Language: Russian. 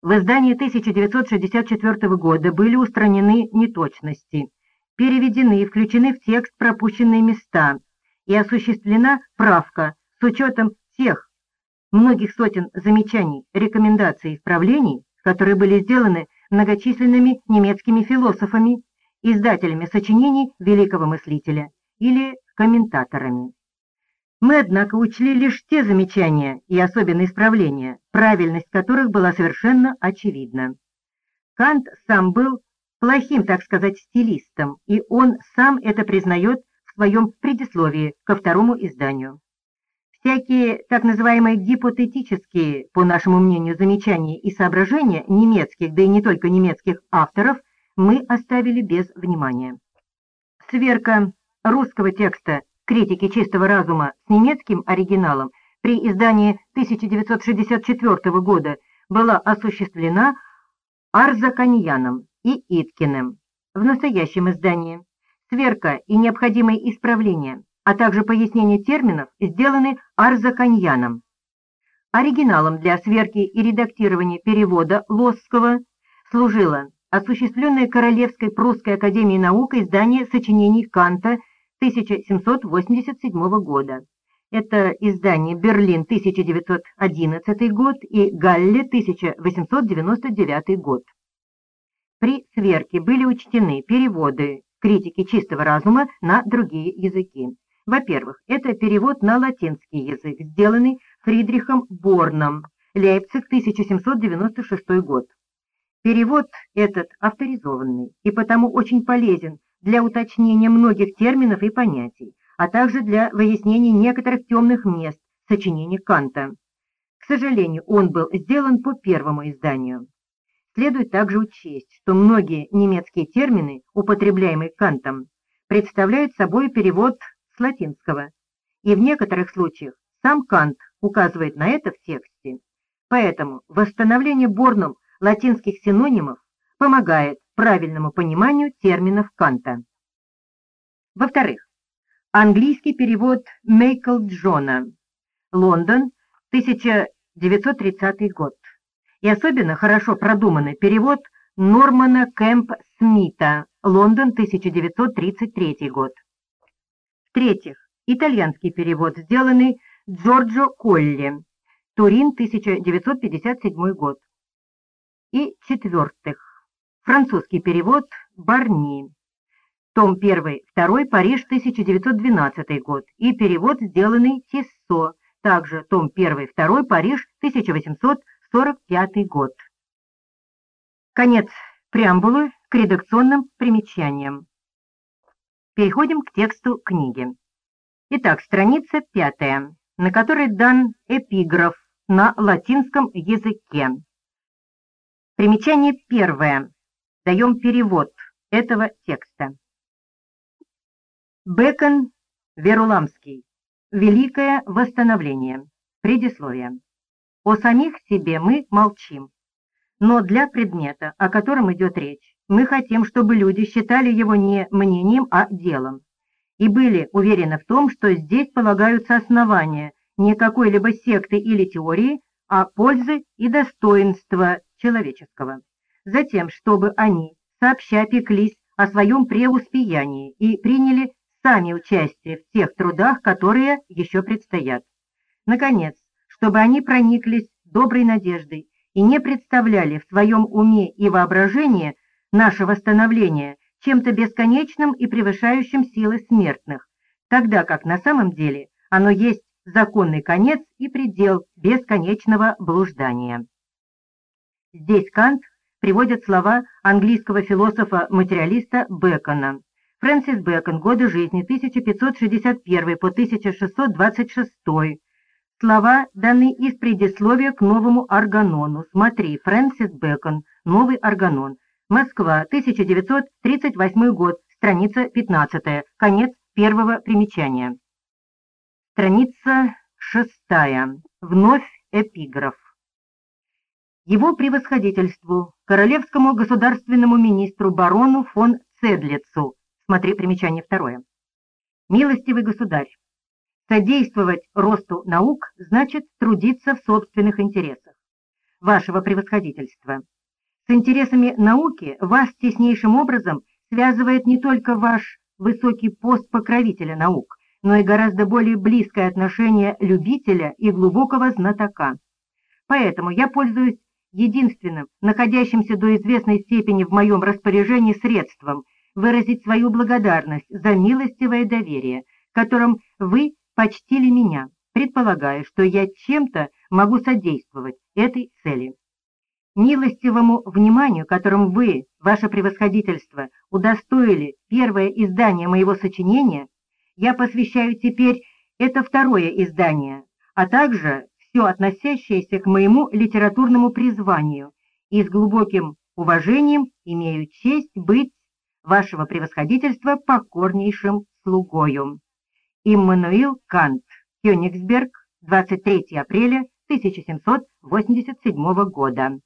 В издании 1964 года были устранены неточности, переведены и включены в текст пропущенные места и осуществлена правка с учетом тех многих сотен замечаний, рекомендаций и исправлений, которые были сделаны многочисленными немецкими философами, издателями сочинений великого мыслителя или комментаторами. Мы, однако, учли лишь те замечания и особенно исправления, правильность которых была совершенно очевидна. Кант сам был плохим, так сказать, стилистом, и он сам это признает в своем предисловии ко второму изданию. Всякие так называемые гипотетические, по нашему мнению, замечания и соображения немецких, да и не только немецких авторов мы оставили без внимания. Сверка русского текста критики чистого разума с немецким оригиналом при издании 1964 года была осуществлена Арзаканьяном и Иткиным. В настоящем издании сверка и необходимые исправления, а также пояснение терминов сделаны Арзаканьяном. Оригиналом для сверки и редактирования перевода Лосского служило осуществленное Королевской прусской академией наук издание сочинений Канта 1787 года. Это издание «Берлин» 1911 год и «Галле» 1899 год. При сверке были учтены переводы критики чистого разума на другие языки. Во-первых, это перевод на латинский язык, сделанный Фридрихом Борном, Лейпциг, 1796 год. Перевод этот авторизованный и потому очень полезен для уточнения многих терминов и понятий, а также для выяснения некоторых темных мест сочинения Канта. К сожалению, он был сделан по первому изданию. Следует также учесть, что многие немецкие термины, употребляемые Кантом, представляют собой перевод с латинского, и в некоторых случаях сам Кант указывает на это в тексте. Поэтому восстановление Борном латинских синонимов помогает правильному пониманию терминов Канта. Во-вторых, английский перевод Мейкл Джона, Лондон, 1930 год, и особенно хорошо продуманный перевод Нормана Кэмп Смита, Лондон, 1933 год. В-третьих, итальянский перевод, сделанный Джорджо Колли, Турин, 1957 год. И четвертых, Французский перевод Барни. Том 1, 2, Париж, 1912 год. И перевод, сделанный Тиссо. Также том 1, 2, Париж, 1845 год. Конец преамбулы к редакционным примечаниям. Переходим к тексту книги. Итак, страница пятая, на которой дан эпиграф на латинском языке. Примечание первое даем перевод этого текста. Бекон Веруламский. Великое восстановление. Предисловие. О самих себе мы молчим. Но для предмета, о котором идет речь, мы хотим, чтобы люди считали его не мнением, а делом. И были уверены в том, что здесь полагаются основания не какой-либо секты или теории, а пользы и достоинства человеческого затем, чтобы они сообща пеклись о своем преуспеянии и приняли сами участие в тех трудах, которые еще предстоят. Наконец, чтобы они прониклись доброй надеждой и не представляли в своем уме и воображении наше восстановление чем-то бесконечным и превышающим силы смертных, тогда как на самом деле оно есть законный конец и предел бесконечного блуждания. Здесь Кант приводят слова английского философа-материалиста Бекона. Фрэнсис Бэкон, годы жизни 1561 по 1626. Слова даны из предисловия к новому органону. Смотри, Фрэнсис Бэкон, новый органон. Москва, 1938 год, страница 15, конец первого примечания. Страница шестая. Вновь эпиграф его превосходительству, королевскому государственному министру барону фон Цедлицу, смотри примечание второе. Милостивый государь, содействовать росту наук значит трудиться в собственных интересах. вашего превосходительства. С интересами науки вас теснейшим образом связывает не только ваш высокий пост покровителя наук, но и гораздо более близкое отношение любителя и глубокого знатока. Поэтому я пользуюсь единственным, находящимся до известной степени в моем распоряжении средством выразить свою благодарность за милостивое доверие, которым вы почтили меня, предполагая, что я чем-то могу содействовать этой цели. Милостивому вниманию, которым вы, ваше превосходительство, удостоили первое издание моего сочинения, я посвящаю теперь это второе издание, а также все относящееся к моему литературному призванию и с глубоким уважением имею честь быть вашего превосходительства покорнейшим слугою. Иммануил Кант, Кёнигсберг, 23 апреля 1787 года.